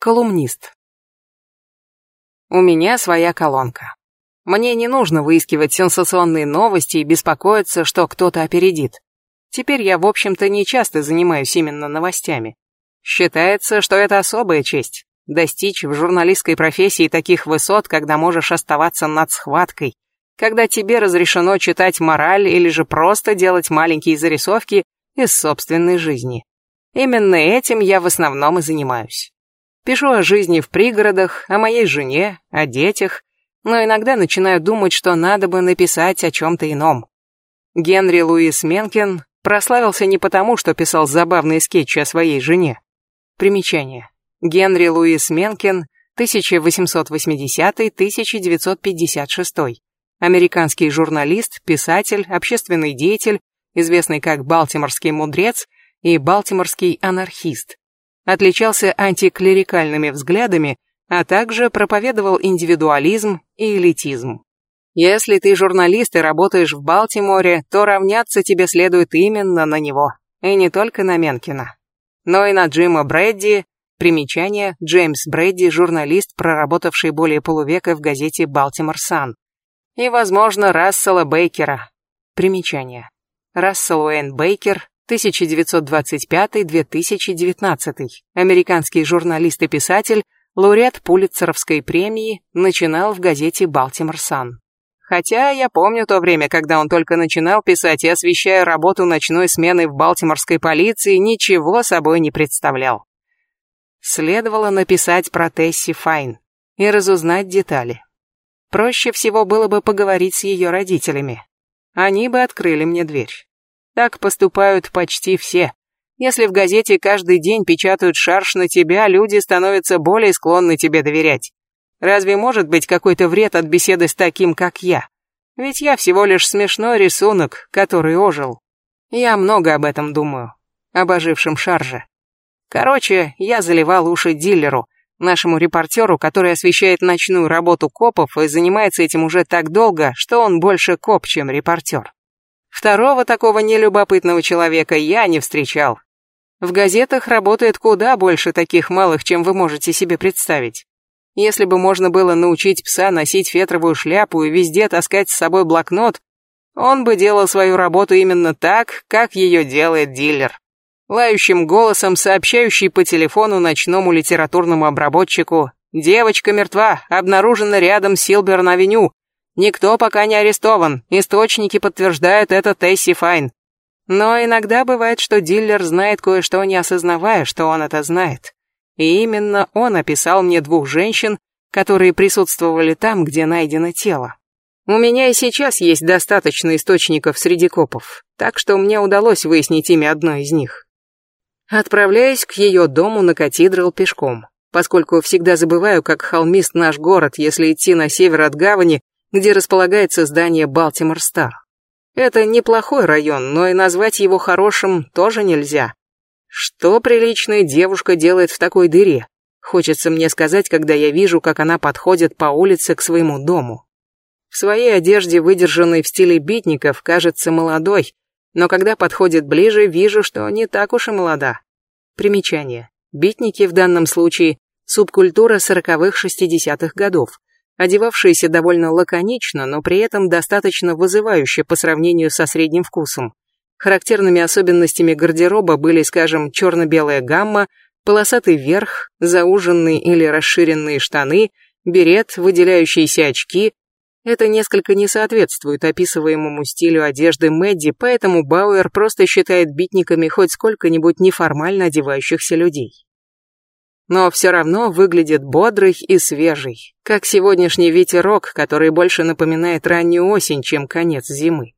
Колумнист. У меня своя колонка. Мне не нужно выискивать сенсационные новости и беспокоиться, что кто-то опередит. Теперь я, в общем-то, не часто занимаюсь именно новостями. Считается, что это особая честь – достичь в журналистской профессии таких высот, когда можешь оставаться над схваткой, когда тебе разрешено читать мораль или же просто делать маленькие зарисовки из собственной жизни. Именно этим я в основном и занимаюсь. Пишу о жизни в пригородах, о моей жене, о детях, но иногда начинаю думать, что надо бы написать о чем-то ином. Генри Луис Менкен прославился не потому, что писал забавные скетчи о своей жене. Примечание. Генри Луис Менкен, 1880-1956. Американский журналист, писатель, общественный деятель, известный как Балтиморский мудрец и Балтиморский анархист отличался антиклерикальными взглядами, а также проповедовал индивидуализм и элитизм. Если ты журналист и работаешь в Балтиморе, то равняться тебе следует именно на него, и не только на Менкина, но и на Джима Брэдди, примечание, Джеймс Брэдди, журналист, проработавший более полувека в газете «Балтимор Сан», и, возможно, Рассела Бейкера, примечание. Рассел Уэйн Бейкер, 1925-2019, американский журналист и писатель, лауреат Пулитцеровской премии, начинал в газете «Балтимор Сан». Хотя я помню то время, когда он только начинал писать и, освещая работу ночной смены в балтиморской полиции, ничего собой не представлял. Следовало написать про Тесси Файн и разузнать детали. Проще всего было бы поговорить с ее родителями. Они бы открыли мне дверь. Так поступают почти все. Если в газете каждый день печатают шарш на тебя, люди становятся более склонны тебе доверять. Разве может быть какой-то вред от беседы с таким, как я? Ведь я всего лишь смешной рисунок, который ожил. Я много об этом думаю. Об ожившем шарже. Короче, я заливал уши дилеру, нашему репортеру, который освещает ночную работу копов и занимается этим уже так долго, что он больше коп, чем репортер. Второго такого нелюбопытного человека я не встречал. В газетах работает куда больше таких малых, чем вы можете себе представить. Если бы можно было научить пса носить фетровую шляпу и везде таскать с собой блокнот, он бы делал свою работу именно так, как ее делает дилер. Лающим голосом, сообщающий по телефону ночному литературному обработчику «Девочка мертва, обнаружена рядом Силберн-авеню, Никто пока не арестован, источники подтверждают это Тесси Файн. Но иногда бывает, что дилер знает кое-что, не осознавая, что он это знает. И именно он описал мне двух женщин, которые присутствовали там, где найдено тело. У меня и сейчас есть достаточно источников среди копов, так что мне удалось выяснить имя одной из них. Отправляюсь к ее дому на катедрал пешком, поскольку всегда забываю, как холмист наш город, если идти на север от гавани, где располагается здание Балтимор Стар. Это неплохой район, но и назвать его хорошим тоже нельзя. Что приличная девушка делает в такой дыре? Хочется мне сказать, когда я вижу, как она подходит по улице к своему дому. В своей одежде, выдержанной в стиле битников, кажется молодой, но когда подходит ближе, вижу, что не так уж и молода. Примечание. Битники в данном случае – субкультура сороковых-шестидесятых годов, одевавшиеся довольно лаконично, но при этом достаточно вызывающе по сравнению со средним вкусом. Характерными особенностями гардероба были, скажем, черно-белая гамма, полосатый верх, зауженные или расширенные штаны, берет, выделяющиеся очки. Это несколько не соответствует описываемому стилю одежды Мэдди, поэтому Бауэр просто считает битниками хоть сколько-нибудь неформально одевающихся людей но все равно выглядит бодрый и свежий, как сегодняшний ветерок, который больше напоминает раннюю осень, чем конец зимы.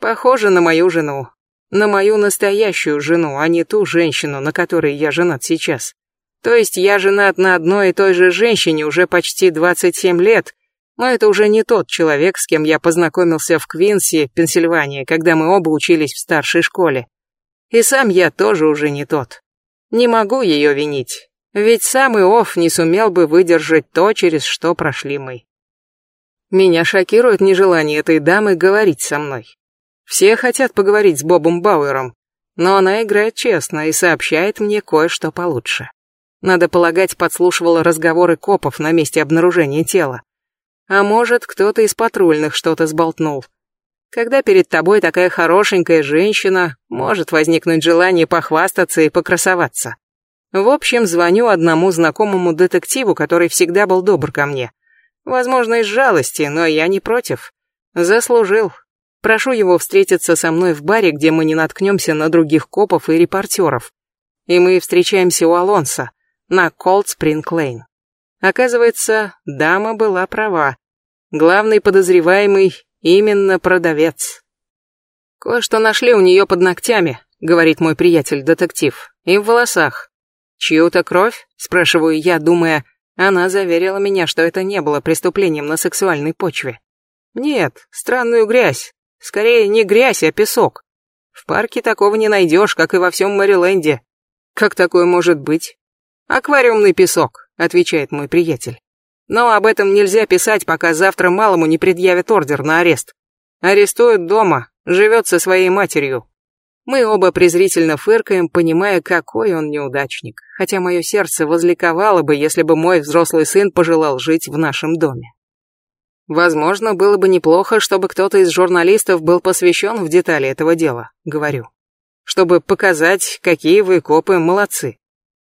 Похоже на мою жену, на мою настоящую жену, а не ту женщину, на которой я женат сейчас. То есть я женат на одной и той же женщине уже почти 27 лет, но это уже не тот человек, с кем я познакомился в Квинси, Пенсильвания, когда мы оба учились в старшей школе. И сам я тоже уже не тот. Не могу ее винить. Ведь сам Иов не сумел бы выдержать то, через что прошли мы. Меня шокирует нежелание этой дамы говорить со мной. Все хотят поговорить с Бобом Бауэром, но она играет честно и сообщает мне кое-что получше. Надо полагать, подслушивала разговоры копов на месте обнаружения тела. А может, кто-то из патрульных что-то сболтнул. Когда перед тобой такая хорошенькая женщина, может возникнуть желание похвастаться и покрасоваться. В общем, звоню одному знакомому детективу, который всегда был добр ко мне. Возможно, из жалости, но я не против. Заслужил. Прошу его встретиться со мной в баре, где мы не наткнемся на других копов и репортеров. И мы встречаемся у Алонса на Колд Спринг Лейн. Оказывается, дама была права. Главный подозреваемый именно продавец. Кое-что нашли у нее под ногтями, говорит мой приятель-детектив, и в волосах. Чью-то кровь? Спрашиваю я, думая, она заверила меня, что это не было преступлением на сексуальной почве. Нет, странную грязь. Скорее, не грязь, а песок. В парке такого не найдешь, как и во всем Мэриленде. Как такое может быть? Аквариумный песок, отвечает мой приятель. Но об этом нельзя писать, пока завтра малому не предъявят ордер на арест. Арестуют дома, живет со своей матерью. Мы оба презрительно фыркаем, понимая, какой он неудачник, хотя мое сердце возликовало бы, если бы мой взрослый сын пожелал жить в нашем доме. Возможно, было бы неплохо, чтобы кто-то из журналистов был посвящен в детали этого дела, говорю. Чтобы показать, какие вы копы молодцы.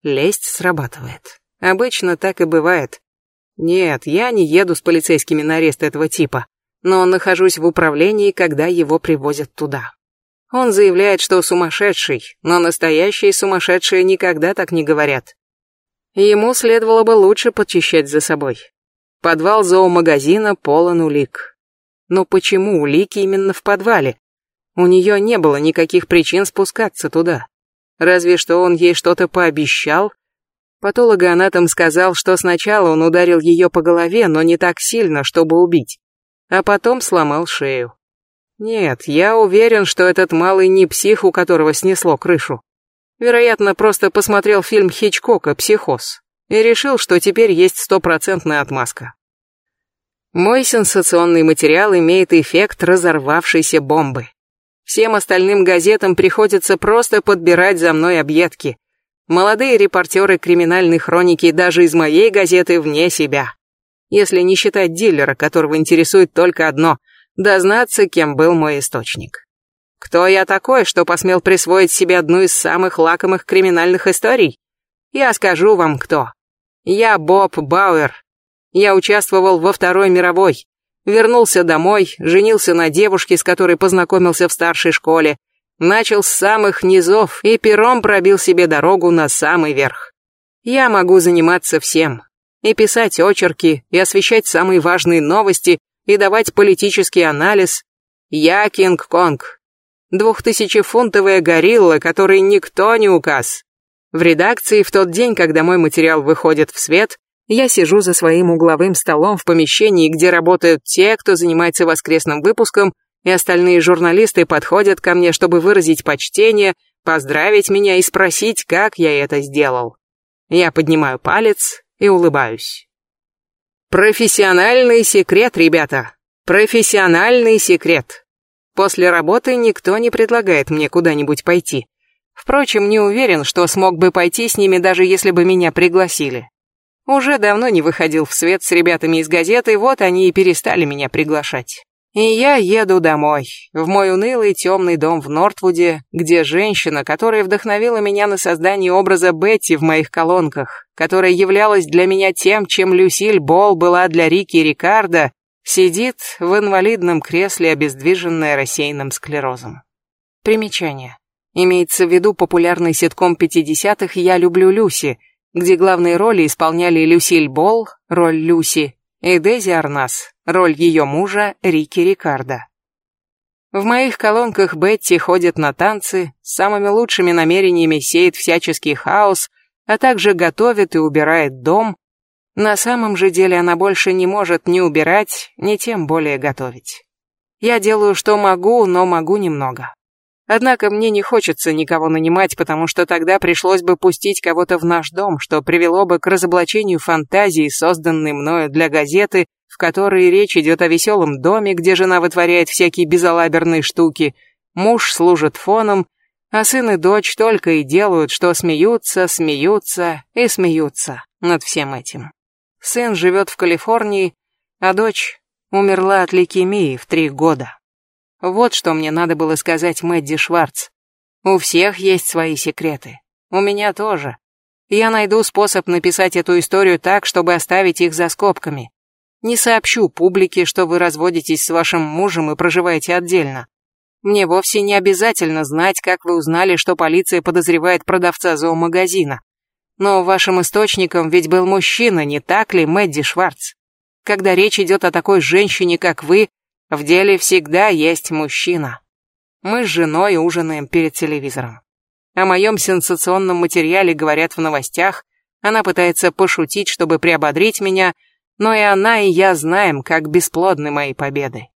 Лесть срабатывает. Обычно так и бывает. Нет, я не еду с полицейскими на арест этого типа, но нахожусь в управлении, когда его привозят туда. Он заявляет, что сумасшедший, но настоящие сумасшедшие никогда так не говорят. Ему следовало бы лучше подчищать за собой. Подвал зоомагазина полон улик. Но почему улики именно в подвале? У нее не было никаких причин спускаться туда. Разве что он ей что-то пообещал. Патологоанатом сказал, что сначала он ударил ее по голове, но не так сильно, чтобы убить, а потом сломал шею. Нет, я уверен, что этот малый не псих, у которого снесло крышу. Вероятно, просто посмотрел фильм Хичкока «Психоз» и решил, что теперь есть стопроцентная отмазка. Мой сенсационный материал имеет эффект разорвавшейся бомбы. Всем остальным газетам приходится просто подбирать за мной объедки. Молодые репортеры криминальной хроники даже из моей газеты вне себя. Если не считать дилера, которого интересует только одно — дознаться, кем был мой источник. Кто я такой, что посмел присвоить себе одну из самых лакомых криминальных историй? Я скажу вам кто. Я Боб Бауэр. Я участвовал во Второй мировой. Вернулся домой, женился на девушке, с которой познакомился в старшей школе. Начал с самых низов и пером пробил себе дорогу на самый верх. Я могу заниматься всем. И писать очерки, и освещать самые важные новости, и давать политический анализ. Я Кинг-Конг. Двухтысячефунтовая горилла, которой никто не указ. В редакции в тот день, когда мой материал выходит в свет, я сижу за своим угловым столом в помещении, где работают те, кто занимается воскресным выпуском, и остальные журналисты подходят ко мне, чтобы выразить почтение, поздравить меня и спросить, как я это сделал. Я поднимаю палец и улыбаюсь. Профессиональный секрет, ребята. Профессиональный секрет. После работы никто не предлагает мне куда-нибудь пойти. Впрочем, не уверен, что смог бы пойти с ними, даже если бы меня пригласили. Уже давно не выходил в свет с ребятами из газеты, вот они и перестали меня приглашать. И я еду домой, в мой унылый темный дом в Нортвуде, где женщина, которая вдохновила меня на создание образа Бетти в моих колонках, которая являлась для меня тем, чем Люсиль Болл была для Рики Рикардо, сидит в инвалидном кресле, обездвиженная рассеянным склерозом. Примечание. Имеется в виду популярный ситком 50-х «Я люблю Люси», где главные роли исполняли Люсиль Болл, роль Люси, и Дези Арнас, роль ее мужа Рики Рикардо. В моих колонках Бетти ходит на танцы, с самыми лучшими намерениями сеет всяческий хаос, а также готовит и убирает дом. На самом же деле она больше не может ни убирать, ни тем более готовить. Я делаю, что могу, но могу немного. Однако мне не хочется никого нанимать, потому что тогда пришлось бы пустить кого-то в наш дом, что привело бы к разоблачению фантазии, созданной мною для газеты, в которой речь идет о веселом доме, где жена вытворяет всякие безалаберные штуки, муж служит фоном, А сын и дочь только и делают, что смеются, смеются и смеются над всем этим. Сын живет в Калифорнии, а дочь умерла от лейкемии в три года. Вот что мне надо было сказать Мэдди Шварц. У всех есть свои секреты. У меня тоже. Я найду способ написать эту историю так, чтобы оставить их за скобками. Не сообщу публике, что вы разводитесь с вашим мужем и проживаете отдельно. Мне вовсе не обязательно знать, как вы узнали, что полиция подозревает продавца зоомагазина. Но вашим источником ведь был мужчина, не так ли, Мэдди Шварц? Когда речь идет о такой женщине, как вы, в деле всегда есть мужчина. Мы с женой ужинаем перед телевизором. О моем сенсационном материале говорят в новостях, она пытается пошутить, чтобы приободрить меня, но и она, и я знаем, как бесплодны мои победы.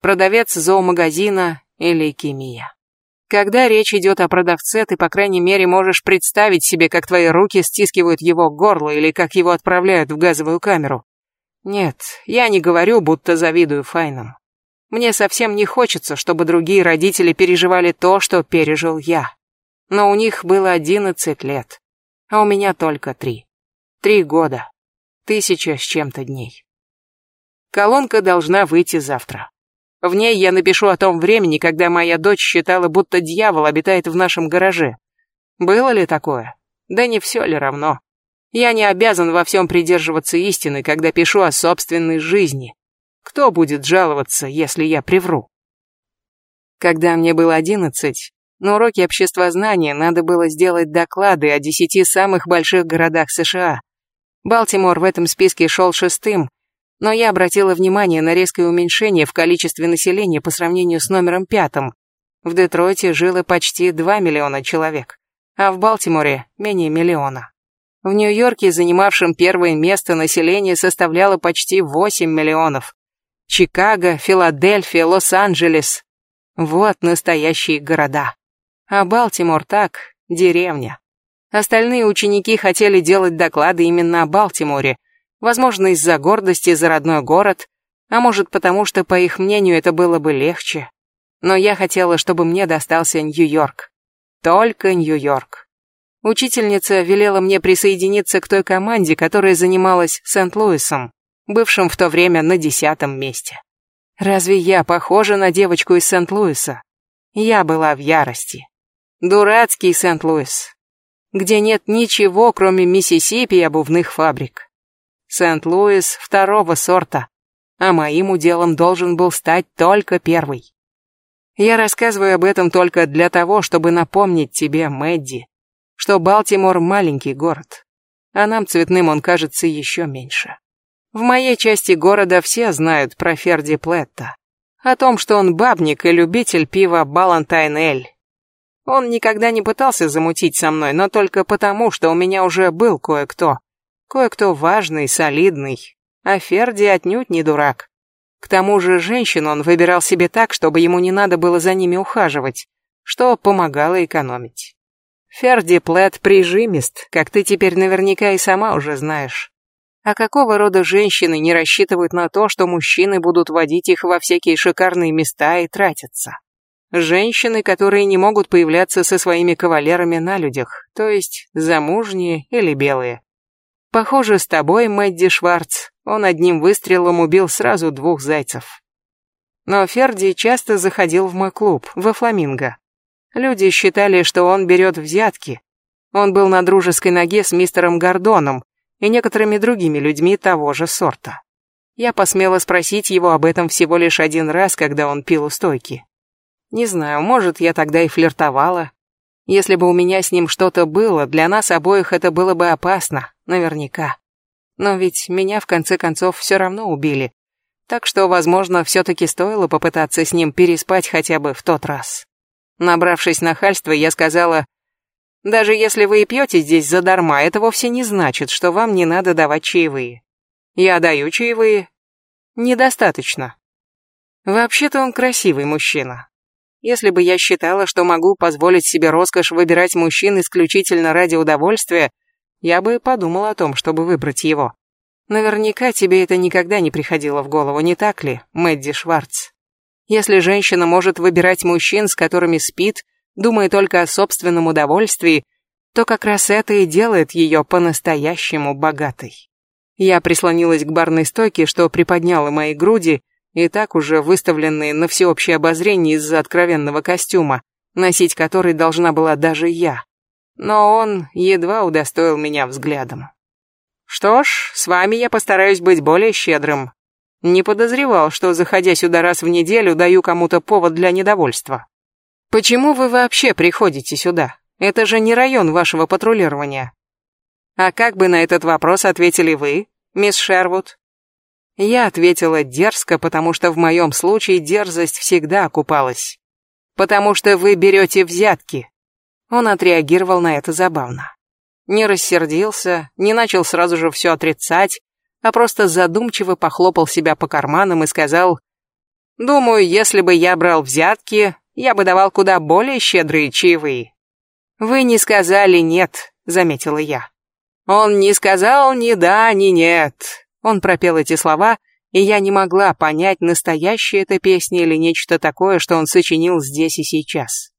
Продавец зоомагазина и лейкемия. Когда речь идет о продавце, ты, по крайней мере, можешь представить себе, как твои руки стискивают его горло или как его отправляют в газовую камеру. Нет, я не говорю, будто завидую Файнам. Мне совсем не хочется, чтобы другие родители переживали то, что пережил я. Но у них было одиннадцать лет, а у меня только три. Три года. Тысяча с чем-то дней. Колонка должна выйти завтра. В ней я напишу о том времени, когда моя дочь считала, будто дьявол обитает в нашем гараже. Было ли такое? Да не все ли равно? Я не обязан во всем придерживаться истины, когда пишу о собственной жизни. Кто будет жаловаться, если я привру? Когда мне было одиннадцать, на уроке обществознания надо было сделать доклады о десяти самых больших городах США. Балтимор в этом списке шел шестым, но я обратила внимание на резкое уменьшение в количестве населения по сравнению с номером пятым. В Детройте жило почти 2 миллиона человек, а в Балтиморе менее миллиона. В Нью-Йорке, занимавшем первое место, население составляло почти 8 миллионов. Чикаго, Филадельфия, Лос-Анджелес. Вот настоящие города. А Балтимор так, деревня. Остальные ученики хотели делать доклады именно о Балтиморе, Возможно, из-за гордости за родной город, а может потому, что, по их мнению, это было бы легче. Но я хотела, чтобы мне достался Нью-Йорк. Только Нью-Йорк. Учительница велела мне присоединиться к той команде, которая занималась Сент-Луисом, бывшим в то время на десятом месте. Разве я похожа на девочку из Сент-Луиса? Я была в ярости. Дурацкий Сент-Луис, где нет ничего, кроме Миссисипи и обувных фабрик. Сент-Луис второго сорта, а моим уделом должен был стать только первый. Я рассказываю об этом только для того, чтобы напомнить тебе, Мэдди, что Балтимор маленький город, а нам цветным он кажется еще меньше. В моей части города все знают про Ферди Плетта, о том, что он бабник и любитель пива Балантайн-Эль. Он никогда не пытался замутить со мной, но только потому, что у меня уже был кое-кто, Кое-кто важный, солидный, а Ферди отнюдь не дурак. К тому же женщин он выбирал себе так, чтобы ему не надо было за ними ухаживать, что помогало экономить. Ферди Плэт прижимист, как ты теперь наверняка и сама уже знаешь. А какого рода женщины не рассчитывают на то, что мужчины будут водить их во всякие шикарные места и тратиться? Женщины, которые не могут появляться со своими кавалерами на людях, то есть замужние или белые. Похоже, с тобой, Мэдди Шварц, он одним выстрелом убил сразу двух зайцев. Но Ферди часто заходил в мой клуб, во Фламинго. Люди считали, что он берет взятки. Он был на дружеской ноге с мистером Гордоном и некоторыми другими людьми того же сорта. Я посмела спросить его об этом всего лишь один раз, когда он пил у стойки. Не знаю, может, я тогда и флиртовала. Если бы у меня с ним что-то было, для нас обоих это было бы опасно, наверняка. Но ведь меня в конце концов все равно убили. Так что, возможно, все-таки стоило попытаться с ним переспать хотя бы в тот раз. Набравшись нахальства, я сказала, «Даже если вы и пьете здесь задарма, это вовсе не значит, что вам не надо давать чаевые. Я даю чаевые. Недостаточно. Вообще-то он красивый мужчина. Если бы я считала, что могу позволить себе роскошь выбирать мужчин исключительно ради удовольствия, я бы подумал о том, чтобы выбрать его. Наверняка тебе это никогда не приходило в голову, не так ли, Мэдди Шварц? Если женщина может выбирать мужчин, с которыми спит, думая только о собственном удовольствии, то как раз это и делает ее по-настоящему богатой. Я прислонилась к барной стойке, что приподняла мои груди, и так уже выставленные на всеобщее обозрение из-за откровенного костюма, носить который должна была даже я. Но он едва удостоил меня взглядом. Что ж, с вами я постараюсь быть более щедрым. Не подозревал, что, заходя сюда раз в неделю, даю кому-то повод для недовольства. Почему вы вообще приходите сюда? Это же не район вашего патрулирования. А как бы на этот вопрос ответили вы, мисс Шервуд? Я ответила дерзко, потому что в моем случае дерзость всегда окупалась. Потому что вы берете взятки. Он отреагировал на это забавно. Не рассердился, не начал сразу же все отрицать, а просто задумчиво похлопал себя по карманам и сказал, «Думаю, если бы я брал взятки, я бы давал куда более щедрые чаевые». «Вы не сказали «нет», — заметила я. Он не сказал ни да, ни нет. Он пропел эти слова, и я не могла понять, настоящая это песня или нечто такое, что он сочинил здесь и сейчас.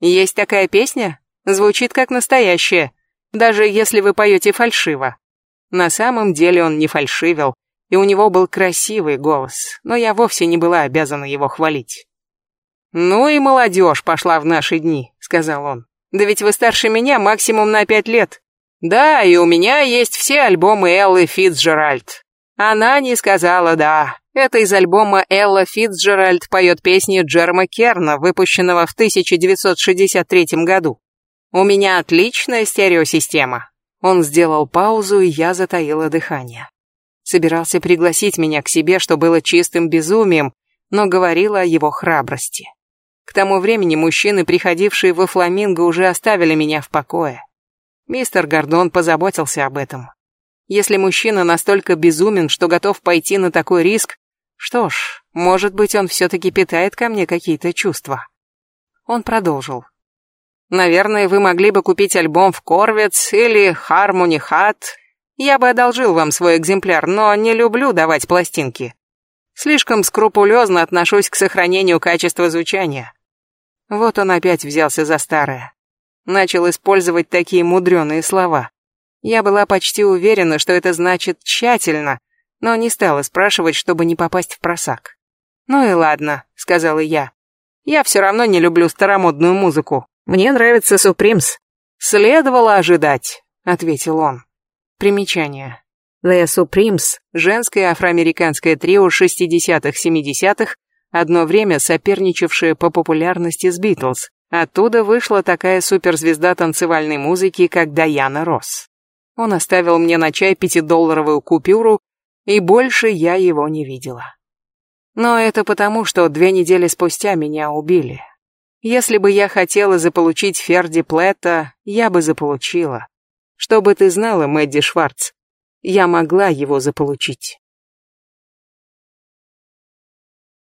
Есть такая песня? Звучит как настоящая, даже если вы поете фальшиво. На самом деле он не фальшивил, и у него был красивый голос, но я вовсе не была обязана его хвалить. «Ну и молодежь пошла в наши дни», — сказал он. «Да ведь вы старше меня максимум на пять лет. Да, и у меня есть все альбомы Эллы Фитцджеральд. Она не сказала «да». Это из альбома Элла Фитцджеральд поет песни Джерма Керна, выпущенного в 1963 году. У меня отличная стереосистема. Он сделал паузу, и я затаила дыхание. Собирался пригласить меня к себе, что было чистым безумием, но говорила о его храбрости. К тому времени мужчины, приходившие во Фламинго, уже оставили меня в покое. Мистер Гордон позаботился об этом. Если мужчина настолько безумен, что готов пойти на такой риск, что ж, может быть, он все-таки питает ко мне какие-то чувства. Он продолжил. Наверное, вы могли бы купить альбом в Корвец или Harmony Hat. Я бы одолжил вам свой экземпляр, но не люблю давать пластинки. Слишком скрупулезно отношусь к сохранению качества звучания. Вот он опять взялся за старое начал использовать такие мудреные слова. Я была почти уверена, что это значит «тщательно», но не стала спрашивать, чтобы не попасть в просак. «Ну и ладно», — сказала я. «Я все равно не люблю старомодную музыку. Мне нравится Супримс». «Следовало ожидать», — ответил он. Примечание. The Supremes – женское афроамериканское трио 60-х-70-х, одно время соперничавшее по популярности с Битлз, Оттуда вышла такая суперзвезда танцевальной музыки, как Даяна Росс. Он оставил мне на чай пятидолларовую купюру, и больше я его не видела. Но это потому, что две недели спустя меня убили. Если бы я хотела заполучить Ферди Плетта, я бы заполучила. Чтобы ты знала, Мэдди Шварц, я могла его заполучить.